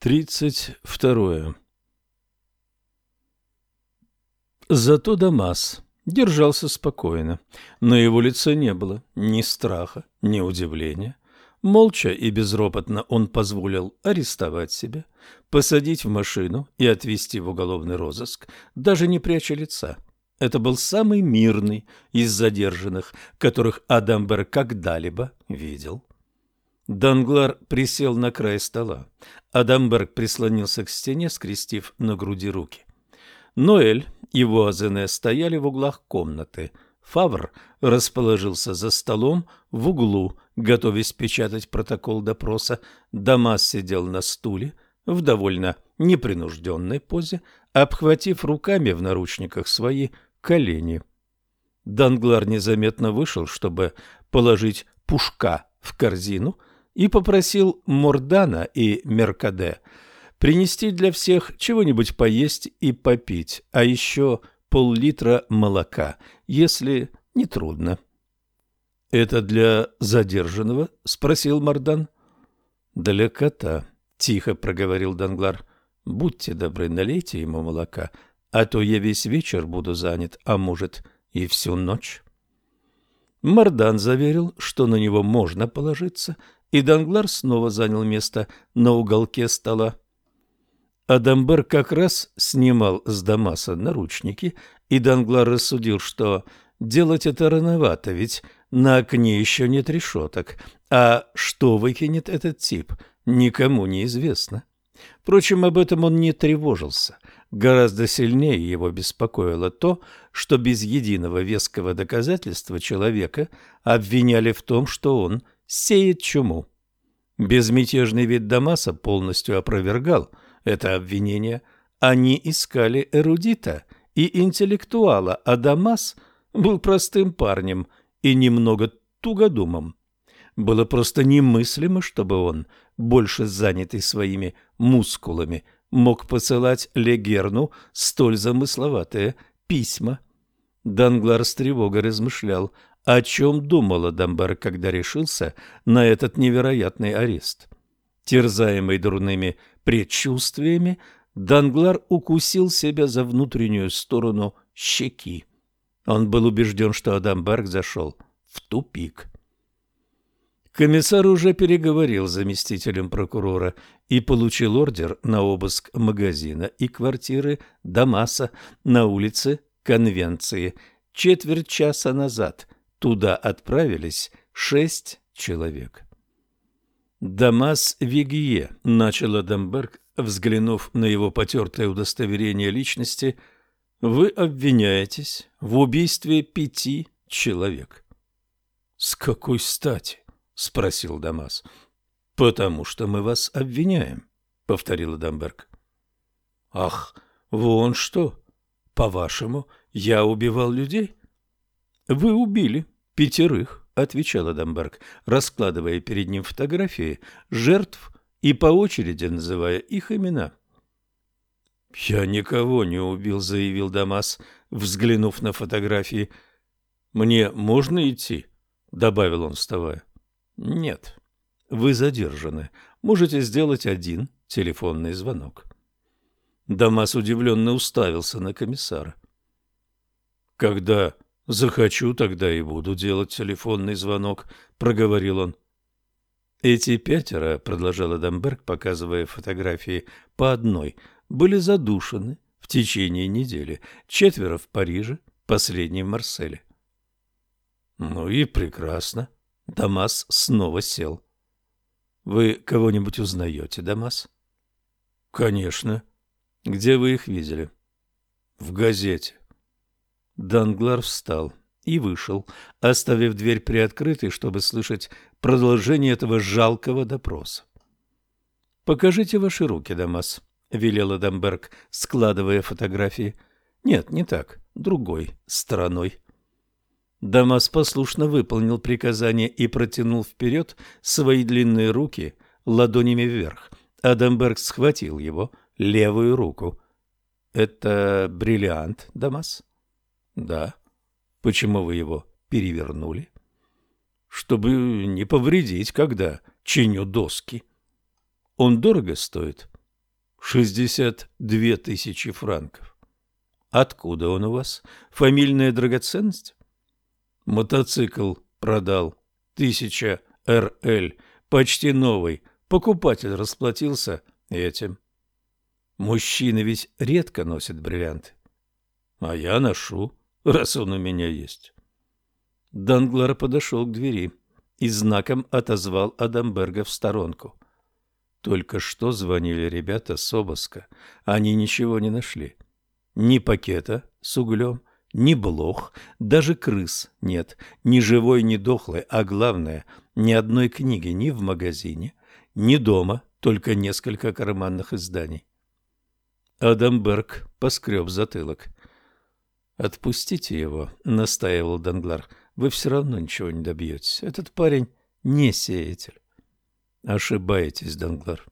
Тридцать второе. Зато Дамас держался спокойно. На его лице не было ни страха, ни удивления. Молча и безропотно он позволил арестовать себя, посадить в машину и отвезти в уголовный розыск, даже не пряча лица. Это был самый мирный из задержанных, которых Адамбер когда-либо видел. Данглар присел на край стола. Адамберг прислонился к стене, скрестив на груди руки. Ноэль и Вуазене стояли в углах комнаты. Фавр расположился за столом в углу, готовясь печатать протокол допроса. Дамас сидел на стуле в довольно непринужденной позе, обхватив руками в наручниках свои колени. Данглар незаметно вышел, чтобы положить пушка в корзину – и попросил Мордана и Меркаде принести для всех чего-нибудь поесть и попить, а еще пол-литра молока, если не трудно. — Это для задержанного? — спросил Мордан. — Для кота, — тихо проговорил Данглар. — Будьте добры, налейте ему молока, а то я весь вечер буду занят, а может и всю ночь. Мардан заверил, что на него можно положиться, и Данглар снова занял место на уголке стола. Адамбер как раз снимал с Дамаса наручники, и Данглар рассудил, что делать это рановато, ведь на окне еще нет решеток, а что выкинет этот тип, никому не известно. Впрочем, об этом он не тревожился. Гораздо сильнее его беспокоило то, что без единого веского доказательства человека обвиняли в том, что он – сеет чуму. Безмятежный вид Дамаса полностью опровергал это обвинение. Они искали эрудита и интеллектуала, а Дамас был простым парнем и немного тугодумом. Было просто немыслимо, чтобы он, больше занятый своими мускулами, мог посылать Легерну столь замысловатые письма. Данглар с тревогой размышлял о чем думал Адамбер, когда решился на этот невероятный арест. Терзаемый дурными предчувствиями, Данглар укусил себя за внутреннюю сторону щеки. Он был убежден, что Адамберг зашел в тупик. Комиссар уже переговорил с заместителем прокурора и получил ордер на обыск магазина и квартиры Дамаса на улице Конвенции четверть часа назад – Туда отправились шесть человек. «Дамас Вигие», — начал Адамберг, взглянув на его потертое удостоверение личности, — «вы обвиняетесь в убийстве пяти человек». «С какой стати?» — спросил Дамас. «Потому что мы вас обвиняем», — повторил Адамберг. «Ах, вон что! По-вашему, я убивал людей?» «Вы убили пятерых», — отвечал Адамберг, раскладывая перед ним фотографии жертв и по очереди называя их имена. «Я никого не убил», — заявил Дамас, взглянув на фотографии. «Мне можно идти?» — добавил он, вставая. «Нет, вы задержаны. Можете сделать один телефонный звонок». Дамас удивленно уставился на комиссара. «Когда «Захочу, тогда и буду делать телефонный звонок», — проговорил он. «Эти пятеро», — продолжал Адамберг, показывая фотографии по одной, — «были задушены в течение недели. Четверо в Париже, последний в Марселе». «Ну и прекрасно». Дамас снова сел. «Вы кого-нибудь узнаете, Дамас?» «Конечно». «Где вы их видели?» «В газете». Данглар встал и вышел, оставив дверь приоткрытой, чтобы слышать продолжение этого жалкого допроса. «Покажите ваши руки, Дамас», — велел Адамберг, складывая фотографии. «Нет, не так, другой стороной». Дамас послушно выполнил приказание и протянул вперед свои длинные руки ладонями вверх. Адамберг схватил его левую руку. «Это бриллиант, Дамас?» Да. Почему вы его перевернули? Чтобы не повредить, когда чиню доски. Он дорого стоит? Шестьдесят две тысячи франков. Откуда он у вас? Фамильная драгоценность? Мотоцикл продал. Тысяча РЛ. Почти новый. Покупатель расплатился этим. Мужчины ведь редко носят бриллианты. А я ношу, раз он у меня есть. Данглар подошел к двери и знаком отозвал Адамберга в сторонку. Только что звонили ребята с обыска. Они ничего не нашли. Ни пакета с углем, ни блох, даже крыс нет. Ни живой, ни дохлый, а главное, ни одной книги ни в магазине, ни дома, только несколько карманных изданий. Адамберг поскреб затылок. «Отпустите его», — настаивал Данглар. «Вы все равно ничего не добьетесь. Этот парень не сеятель». «Ошибаетесь, Данглар.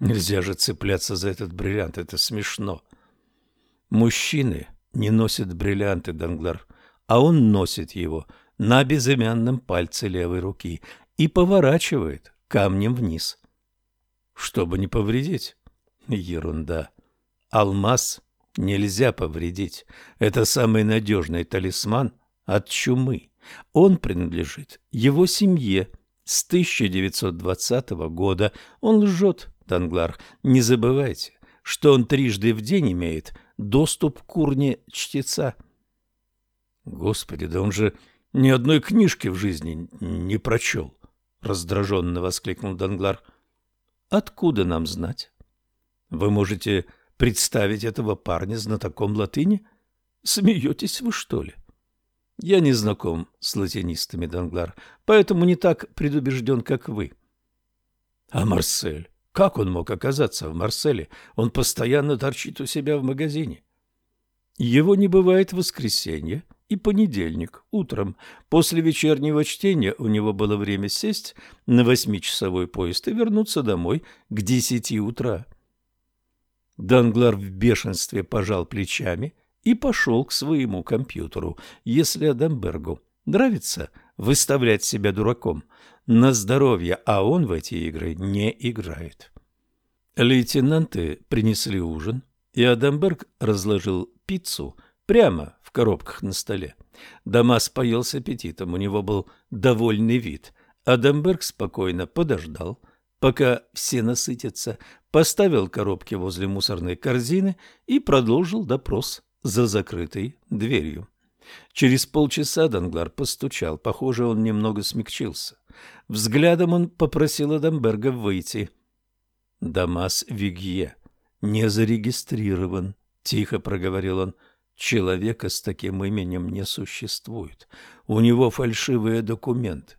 Нельзя же цепляться за этот бриллиант. Это смешно». «Мужчины не носят бриллианты, Данглар, а он носит его на безымянном пальце левой руки и поворачивает камнем вниз, чтобы не повредить. Ерунда. Алмаз нельзя повредить. Это самый надежный талисман от чумы. Он принадлежит его семье с 1920 года. Он лжет, Данглар. Не забывайте, что он трижды в день имеет доступ к урне чтеца. Господи, да он же ни одной книжки в жизни не прочел, — раздраженно воскликнул Данглар. Откуда нам знать? Вы можете представить этого парня знатоком латыни? Смеетесь вы, что ли? Я не знаком с латинистами, Данглар, поэтому не так предубежден, как вы. А Марсель? Как он мог оказаться в Марселе? Он постоянно торчит у себя в магазине. Его не бывает в воскресенье и понедельник утром. После вечернего чтения у него было время сесть на восьмичасовой поезд и вернуться домой к десяти утра. Данглар в бешенстве пожал плечами и пошел к своему компьютеру. Если Адамбергу нравится выставлять себя дураком на здоровье, а он в эти игры не играет. Лейтенанты принесли ужин, и Адамберг разложил пиццу прямо в коробках на столе. Дамас поел с аппетитом, у него был довольный вид. Адамберг спокойно подождал, пока все насытятся, поставил коробки возле мусорной корзины и продолжил допрос за закрытой дверью. Через полчаса Данглар постучал. Похоже, он немного смягчился. Взглядом он попросил Адамберга выйти. «Дамас Вигье не зарегистрирован», — тихо проговорил он. «Человека с таким именем не существует. У него фальшивые документы».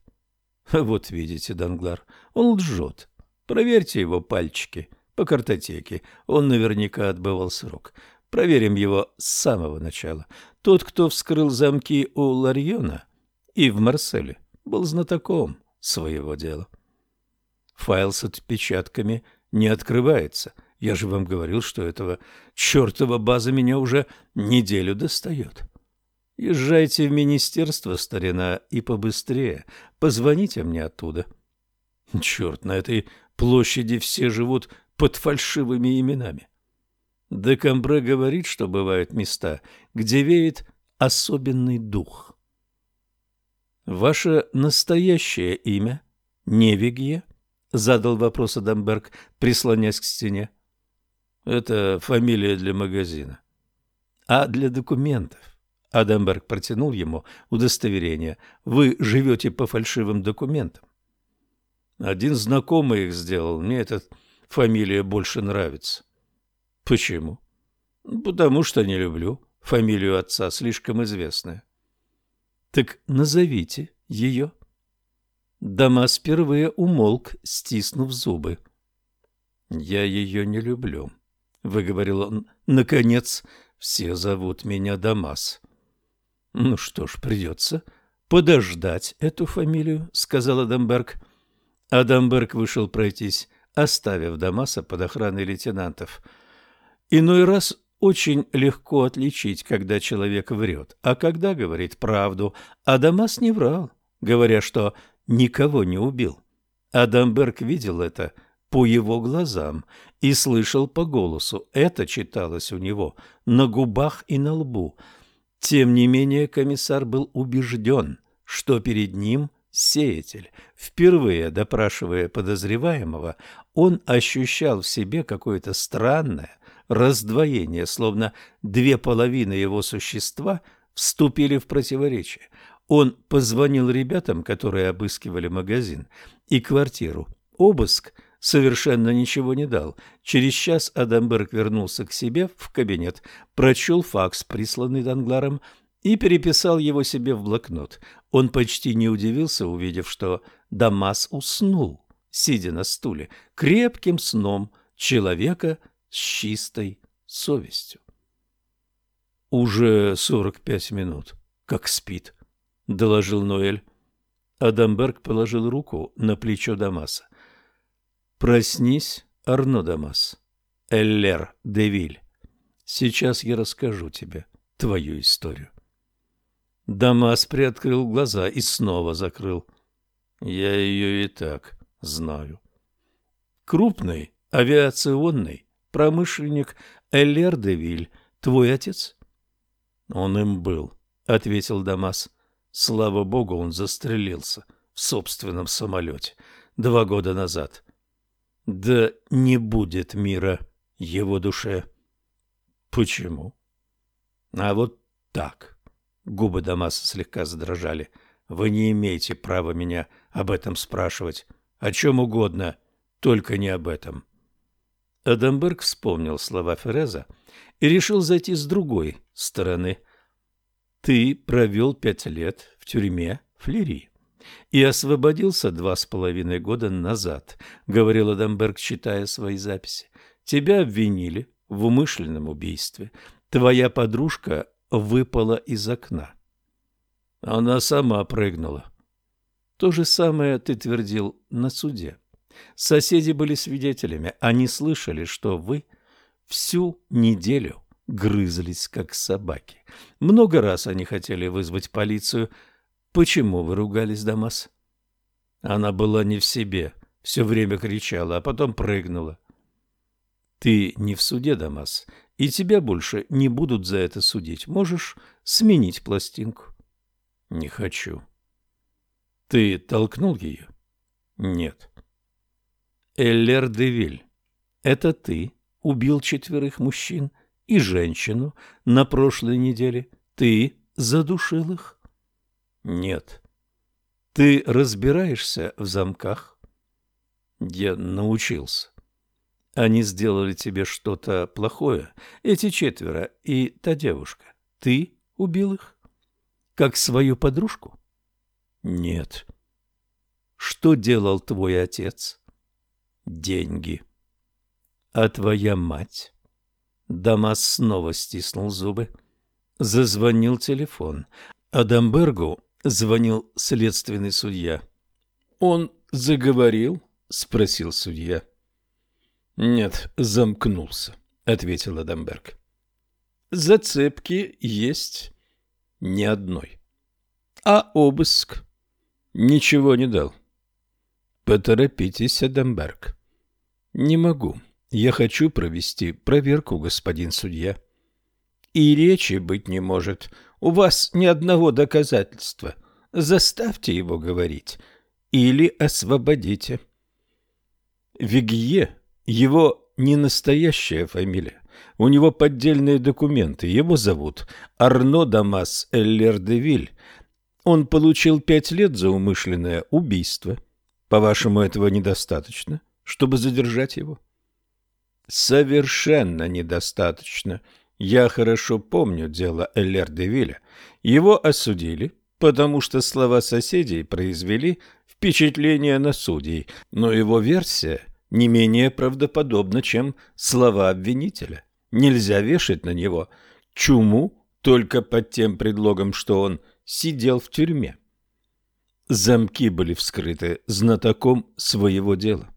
«Вот видите, Данглар, он лжет. Проверьте его пальчики по картотеке. Он наверняка отбывал срок. Проверим его с самого начала. Тот, кто вскрыл замки у Ларьона и в Марселе, был знатоком своего дела. Файл с отпечатками не открывается. Я же вам говорил, что этого чертова база меня уже неделю достает. Езжайте в министерство, старина, и побыстрее. Позвоните мне оттуда. Черт, на этой площади все живут под фальшивыми именами. Декамбре говорит, что бывают места, где веет особенный дух. «Ваше настоящее имя не Вигье?» — задал вопрос Адамберг, прислонясь к стене. «Это фамилия для магазина». «А для документов?» Адамберг протянул ему удостоверение. «Вы живете по фальшивым документам». Один знакомый их сделал. Мне эта фамилия больше нравится. Почему? Потому что не люблю. Фамилию отца слишком известная. Так назовите ее. Дамас впервые умолк, стиснув зубы. Я ее не люблю, выговорил он. Наконец, все зовут меня Дамас. Ну что ж, придется подождать эту фамилию, сказал Адамберг. Адамберг вышел пройтись, оставив Дамаса под охраной лейтенантов. Иной раз очень легко отличить, когда человек врет, а когда говорит правду. А Дамас не врал, говоря, что никого не убил. Адамберг видел это по его глазам и слышал по голосу. Это читалось у него на губах и на лбу. Тем не менее комиссар был убежден, что перед ним сеятель. Впервые допрашивая подозреваемого, он ощущал в себе какое-то странное раздвоение, словно две половины его существа вступили в противоречие. Он позвонил ребятам, которые обыскивали магазин и квартиру. Обыск совершенно ничего не дал. Через час Адамберг вернулся к себе в кабинет, прочел факс, присланный Дангларом, и переписал его себе в блокнот. Он почти не удивился, увидев, что Дамас уснул, сидя на стуле, крепким сном человека с чистой совестью. «Уже сорок пять минут, как спит», — доложил Ноэль. Адамберг положил руку на плечо Дамаса. «Проснись, Арно Дамас, Эллер Девиль. Сейчас я расскажу тебе твою историю». Дамас приоткрыл глаза и снова закрыл. Я ее и так знаю. Крупный авиационный промышленник Эллер Девиль, твой отец? Он им был, ответил Дамас. Слава богу, он застрелился в собственном самолете два года назад. Да не будет мира его душе. Почему? А вот так. Губы Дамаса слегка задрожали. Вы не имеете права меня об этом спрашивать. О чем угодно, только не об этом. Адамберг вспомнил слова Фереза и решил зайти с другой стороны. Ты провел пять лет в тюрьме Флери и освободился два с половиной года назад, говорил Адамберг, читая свои записи. Тебя обвинили в умышленном убийстве. Твоя подружка выпала из окна. Она сама прыгнула. То же самое ты твердил на суде. Соседи были свидетелями. Они слышали, что вы всю неделю грызлись, как собаки. Много раз они хотели вызвать полицию. Почему вы ругались, Дамас? Она была не в себе, все время кричала, а потом прыгнула. Ты не в суде, Дамас, и тебя больше не будут за это судить. Можешь сменить пластинку. Не хочу. Ты толкнул ее? Нет. Эллер Девиль, это ты убил четверых мужчин и женщину на прошлой неделе? Ты задушил их? Нет. Ты разбираешься в замках? Я научился. Они сделали тебе что-то плохое, эти четверо и та девушка. Ты убил их? Как свою подружку? Нет. Что делал твой отец? Деньги. А твоя мать? Дамас снова стиснул зубы. Зазвонил телефон. Адамбергу звонил следственный судья. «Он заговорил?» — спросил судья. Нет, замкнулся, ответил Адамберг. Зацепки есть ни одной. А обыск ничего не дал. Поторопитесь, Адамберг. Не могу. Я хочу провести проверку, господин судья. И речи быть не может. У вас ни одного доказательства. Заставьте его говорить или освободите. Вигье его не настоящая фамилия. У него поддельные документы. Его зовут Арно Дамас Эллер-де-Виль. Он получил пять лет за умышленное убийство. По-вашему, этого недостаточно, чтобы задержать его? Совершенно недостаточно. Я хорошо помню дело Эллер-де-Виля. Его осудили, потому что слова соседей произвели впечатление на судей, но его версия не менее правдоподобно, чем слова обвинителя. Нельзя вешать на него чуму только под тем предлогом, что он сидел в тюрьме. Замки были вскрыты знатоком своего дела.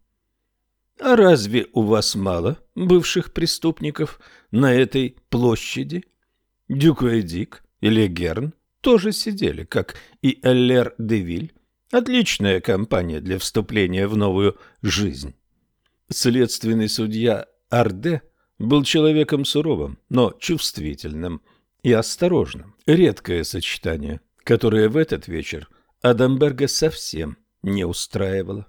А разве у вас мало бывших преступников на этой площади? Дюкуэдик или Герн тоже сидели, как и Эллер де Виль. Отличная компания для вступления в новую жизнь. Следственный судья Арде был человеком суровым, но чувствительным и осторожным. Редкое сочетание, которое в этот вечер Адамберга совсем не устраивало.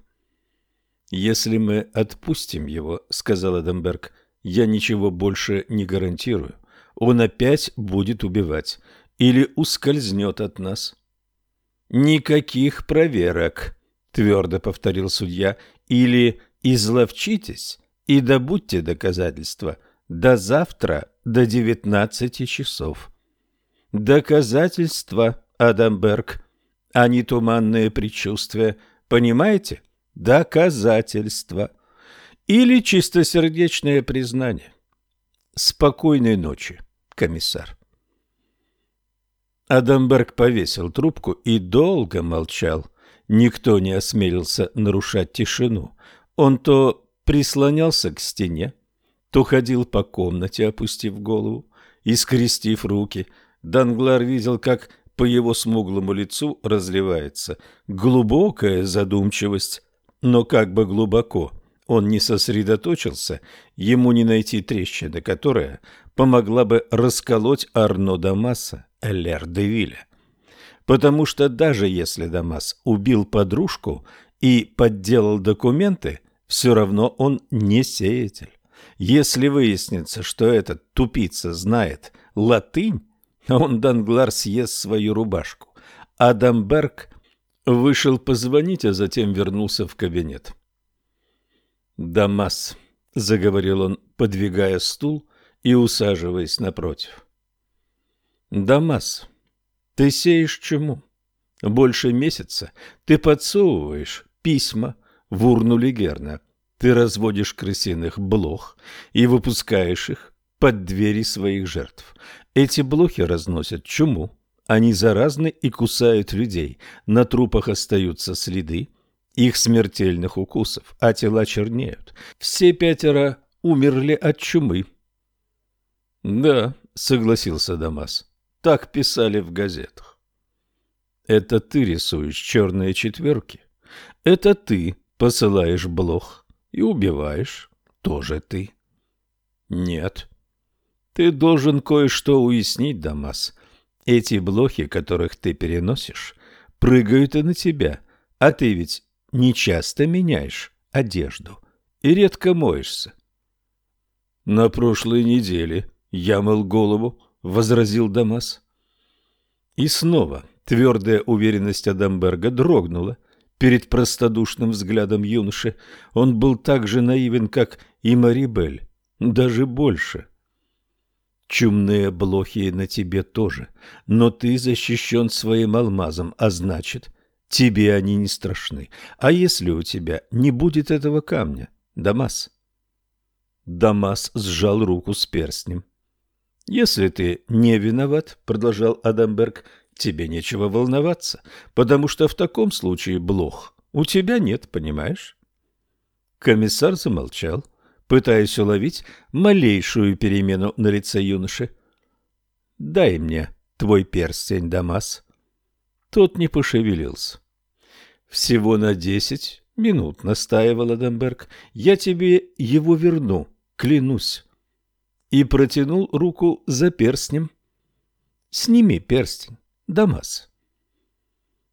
«Если мы отпустим его, — сказал Адамберг, — я ничего больше не гарантирую. Он опять будет убивать или ускользнет от нас». «Никаких проверок», — твердо повторил судья, — «или изловчитесь и добудьте доказательства до завтра до девятнадцати часов». «Доказательства, Адамберг, а не туманные предчувствия, понимаете?» доказательства или чистосердечное признание. Спокойной ночи, комиссар. Адамберг повесил трубку и долго молчал. Никто не осмелился нарушать тишину. Он то прислонялся к стене, то ходил по комнате, опустив голову и скрестив руки. Данглар видел, как по его смуглому лицу разливается глубокая задумчивость, но как бы глубоко он не сосредоточился, ему не найти трещины, которая помогла бы расколоть Арно Дамаса Элер де Вилля. Потому что даже если Дамас убил подружку и подделал документы, все равно он не сеятель. Если выяснится, что этот тупица знает латынь, он, Данглар, съест свою рубашку. Адамберг Вышел позвонить, а затем вернулся в кабинет. «Дамас», — заговорил он, подвигая стул и усаживаясь напротив. «Дамас, ты сеешь чуму? Больше месяца ты подсовываешь письма в урну Легерна, ты разводишь крысиных блох и выпускаешь их под двери своих жертв. Эти блохи разносят чуму, они заразны и кусают людей. На трупах остаются следы их смертельных укусов, а тела чернеют. Все пятеро умерли от чумы. Да, согласился Дамас. Так писали в газетах. Это ты рисуешь черные четверки. Это ты посылаешь блох и убиваешь. Тоже ты. Нет. Ты должен кое-что уяснить, Дамас. Эти блохи, которых ты переносишь, прыгают и на тебя, а ты ведь не часто меняешь одежду и редко моешься. На прошлой неделе я мыл голову, возразил Дамас. И снова твердая уверенность Адамберга дрогнула перед простодушным взглядом юноши. Он был так же наивен, как и Мари-Бель, даже больше. — Чумные блохи на тебе тоже, но ты защищен своим алмазом, а значит, тебе они не страшны. А если у тебя не будет этого камня, Дамас? Дамас сжал руку с перстнем. Если ты не виноват, продолжал Адамберг, тебе нечего волноваться, потому что в таком случае блох у тебя нет, понимаешь? Комиссар замолчал пытаясь уловить малейшую перемену на лице юноши. «Дай мне твой перстень, Дамас». Тот не пошевелился. «Всего на десять минут», — настаивал Адамберг. «Я тебе его верну, клянусь». И протянул руку за перстнем. «Сними перстень, Дамас».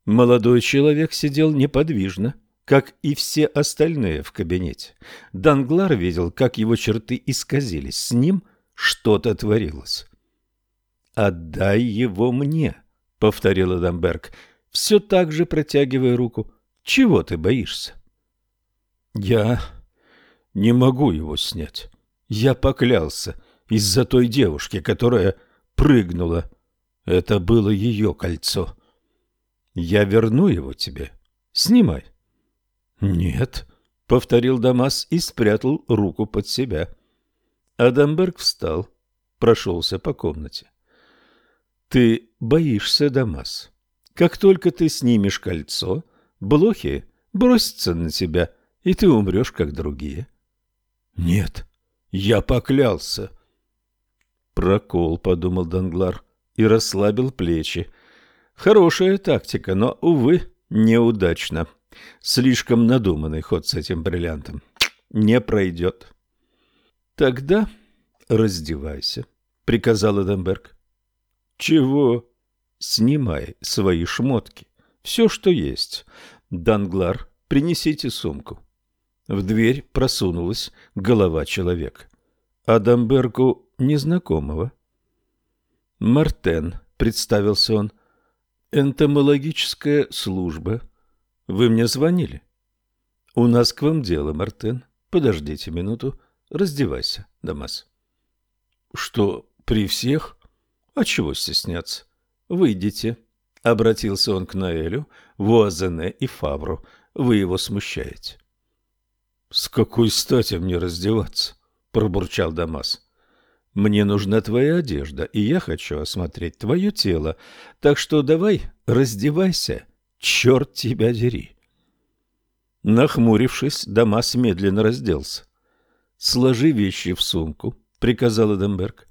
Молодой человек сидел неподвижно, как и все остальные в кабинете. Данглар видел, как его черты исказились. С ним что-то творилось. «Отдай его мне», — повторил Адамберг, все так же протягивая руку. «Чего ты боишься?» «Я не могу его снять. Я поклялся из-за той девушки, которая прыгнула. Это было ее кольцо. Я верну его тебе. Снимай». «Нет», — повторил Дамас и спрятал руку под себя. Адамберг встал, прошелся по комнате. «Ты боишься, Дамас. Как только ты снимешь кольцо, блохи бросятся на тебя, и ты умрешь, как другие». «Нет, я поклялся». «Прокол», — подумал Данглар и расслабил плечи. «Хорошая тактика, но, увы, неудачно». Слишком надуманный ход с этим бриллиантом. не пройдет. Тогда раздевайся, приказал Эденберг. Чего? Снимай свои шмотки, все, что есть. Данглар, принесите сумку. В дверь просунулась голова человека. Адамбергу незнакомого. «Мартен», — представился он, — «энтомологическая служба. Вы мне звонили?» «У нас к вам дело, Мартен. Подождите минуту. Раздевайся, Дамас». «Что, при всех? А чего стесняться? Выйдите». Обратился он к Ноэлю, Вуазене и Фавру. «Вы его смущаете». «С какой стати мне раздеваться?» — пробурчал Дамас. «Мне нужна твоя одежда, и я хочу осмотреть твое тело, так что давай раздевайся, черт тебя дери». Нахмурившись, Дамас медленно разделся. «Сложи вещи в сумку», — приказал Адамберг.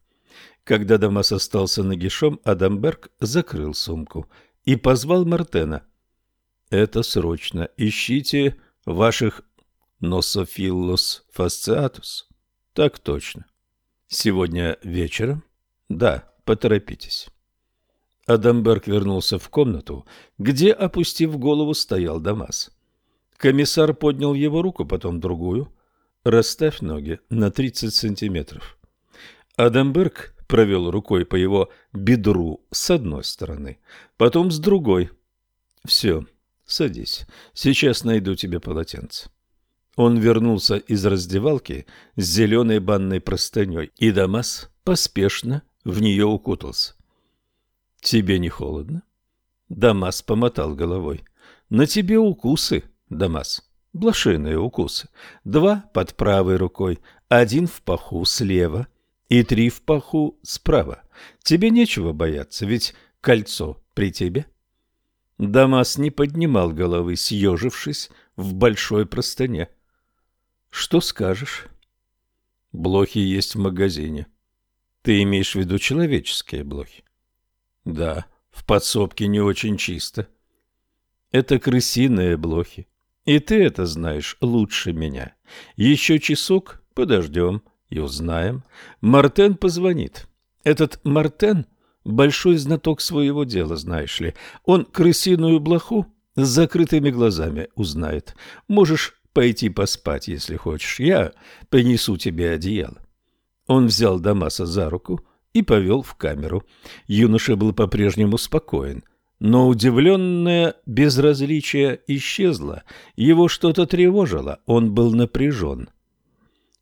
Когда Дамас остался нагишом, Адамберг закрыл сумку и позвал Мартена. «Это срочно. Ищите ваших Nosopsyllus fasciatus? Так точно. Сегодня вечером? Да, поторопитесь. Адамберг вернулся в комнату, где, опустив голову, стоял Дамас. Комиссар поднял его руку, потом другую. Расставь ноги на 30 сантиметров. Адамберг провел рукой по его бедру с одной стороны, потом с другой. Все, садись. Сейчас найду тебе полотенце. Он вернулся из раздевалки с зеленой банной простыней, и Дамас поспешно в нее укутался. «Тебе не холодно?» Дамас помотал головой. «На тебе укусы, Дамас, блошиные укусы. Два под правой рукой, один в паху слева и три в паху справа. Тебе нечего бояться, ведь кольцо при тебе». Дамас не поднимал головы, съежившись в большой простыне. Что скажешь? Блохи есть в магазине. Ты имеешь в виду человеческие блохи? Да, в подсобке не очень чисто. Это крысиные блохи. И ты это знаешь лучше меня. Еще часок подождем и узнаем. Мартен позвонит. Этот Мартен — большой знаток своего дела, знаешь ли. Он крысиную блоху с закрытыми глазами узнает. Можешь пойти поспать, если хочешь. Я принесу тебе одеяло. Он взял Дамаса за руку и повел в камеру. Юноша был по-прежнему спокоен, но удивленное безразличие исчезло. Его что-то тревожило, он был напряжен.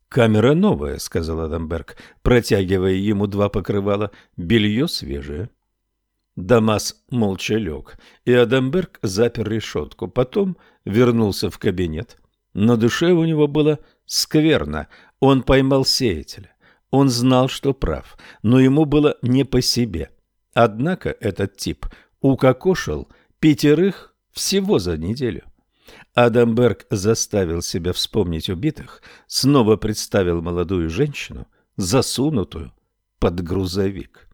«Камера новая», — сказал Адамберг, протягивая ему два покрывала. «Белье свежее». Дамас молча лег, и Адамберг запер решетку. Потом вернулся в кабинет. На душе у него было скверно. Он поймал сеятеля. Он знал, что прав, но ему было не по себе. Однако этот тип укокошил пятерых всего за неделю. Адамберг заставил себя вспомнить убитых, снова представил молодую женщину, засунутую под грузовик.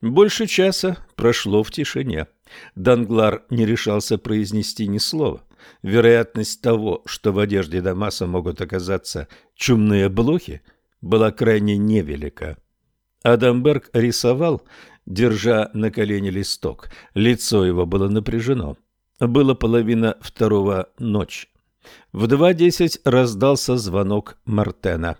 Больше часа прошло в тишине. Данглар не решался произнести ни слова. Вероятность того, что в одежде Дамаса могут оказаться чумные блохи, была крайне невелика. Адамберг рисовал, держа на колене листок. Лицо его было напряжено. Было половина второго ночи. В два десять раздался звонок Мартена.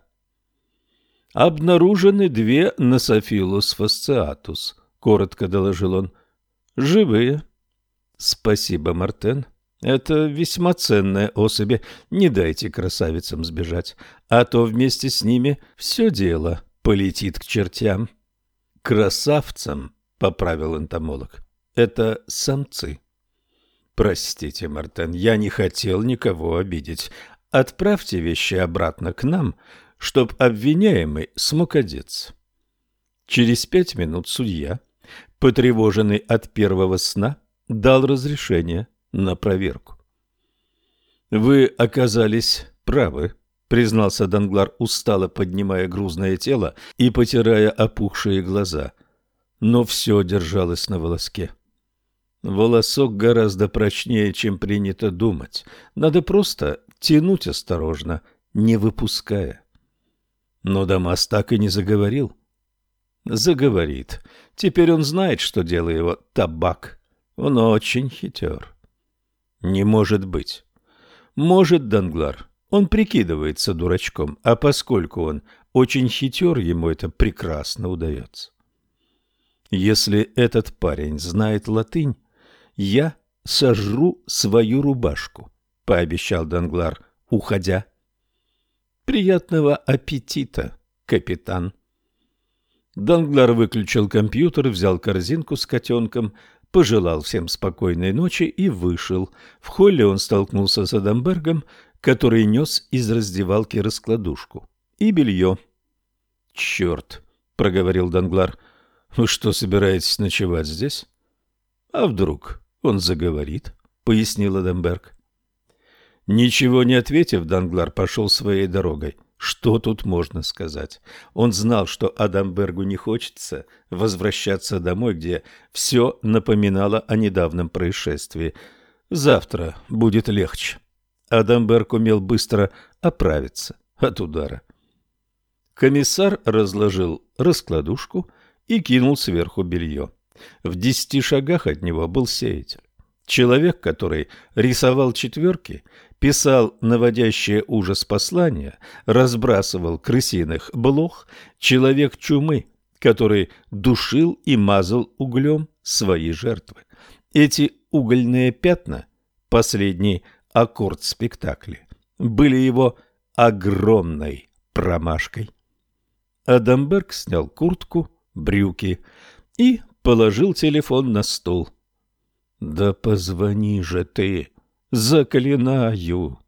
«Обнаружены две Нософилус фасциатус», — коротко доложил он. «Живые». «Спасибо, Мартен. Это весьма ценные особи, не дайте красавицам сбежать, а то вместе с ними все дело полетит к чертям. Красавцам, поправил энтомолог, это самцы. Простите, Мартен, я не хотел никого обидеть. Отправьте вещи обратно к нам, чтоб обвиняемый смог одеться. Через пять минут судья, потревоженный от первого сна, дал разрешение на проверку. «Вы оказались правы», — признался Данглар, устало поднимая грузное тело и потирая опухшие глаза. Но все держалось на волоске. Волосок гораздо прочнее, чем принято думать. Надо просто тянуть осторожно, не выпуская. Но Дамас так и не заговорил. Заговорит. Теперь он знает, что дело его табак. Он очень хитер. Не может быть. Может, Данглар. Он прикидывается дурачком, а поскольку он очень хитер, ему это прекрасно удается. Если этот парень знает латынь, я сожру свою рубашку, пообещал Данглар, уходя. Приятного аппетита, капитан. Данглар выключил компьютер, взял корзинку с котенком, пожелал всем спокойной ночи и вышел. В холле он столкнулся с Адамбергом, который нес из раздевалки раскладушку и белье. «Черт!» — проговорил Данглар. «Вы что, собираетесь ночевать здесь?» «А вдруг он заговорит?» — пояснил Адамберг. Ничего не ответив, Данглар пошел своей дорогой. Что тут можно сказать? Он знал, что Адамбергу не хочется возвращаться домой, где все напоминало о недавнем происшествии. Завтра будет легче. Адамберг умел быстро оправиться от удара. Комиссар разложил раскладушку и кинул сверху белье. В десяти шагах от него был сеятель. Человек, который рисовал четверки, писал наводящее ужас послания, разбрасывал крысиных блох, человек чумы, который душил и мазал углем свои жертвы. Эти угольные пятна, последний аккорд спектакля, были его огромной промашкой. Адамберг снял куртку, брюки и положил телефон на стол. «Да позвони же ты, заклинаю!»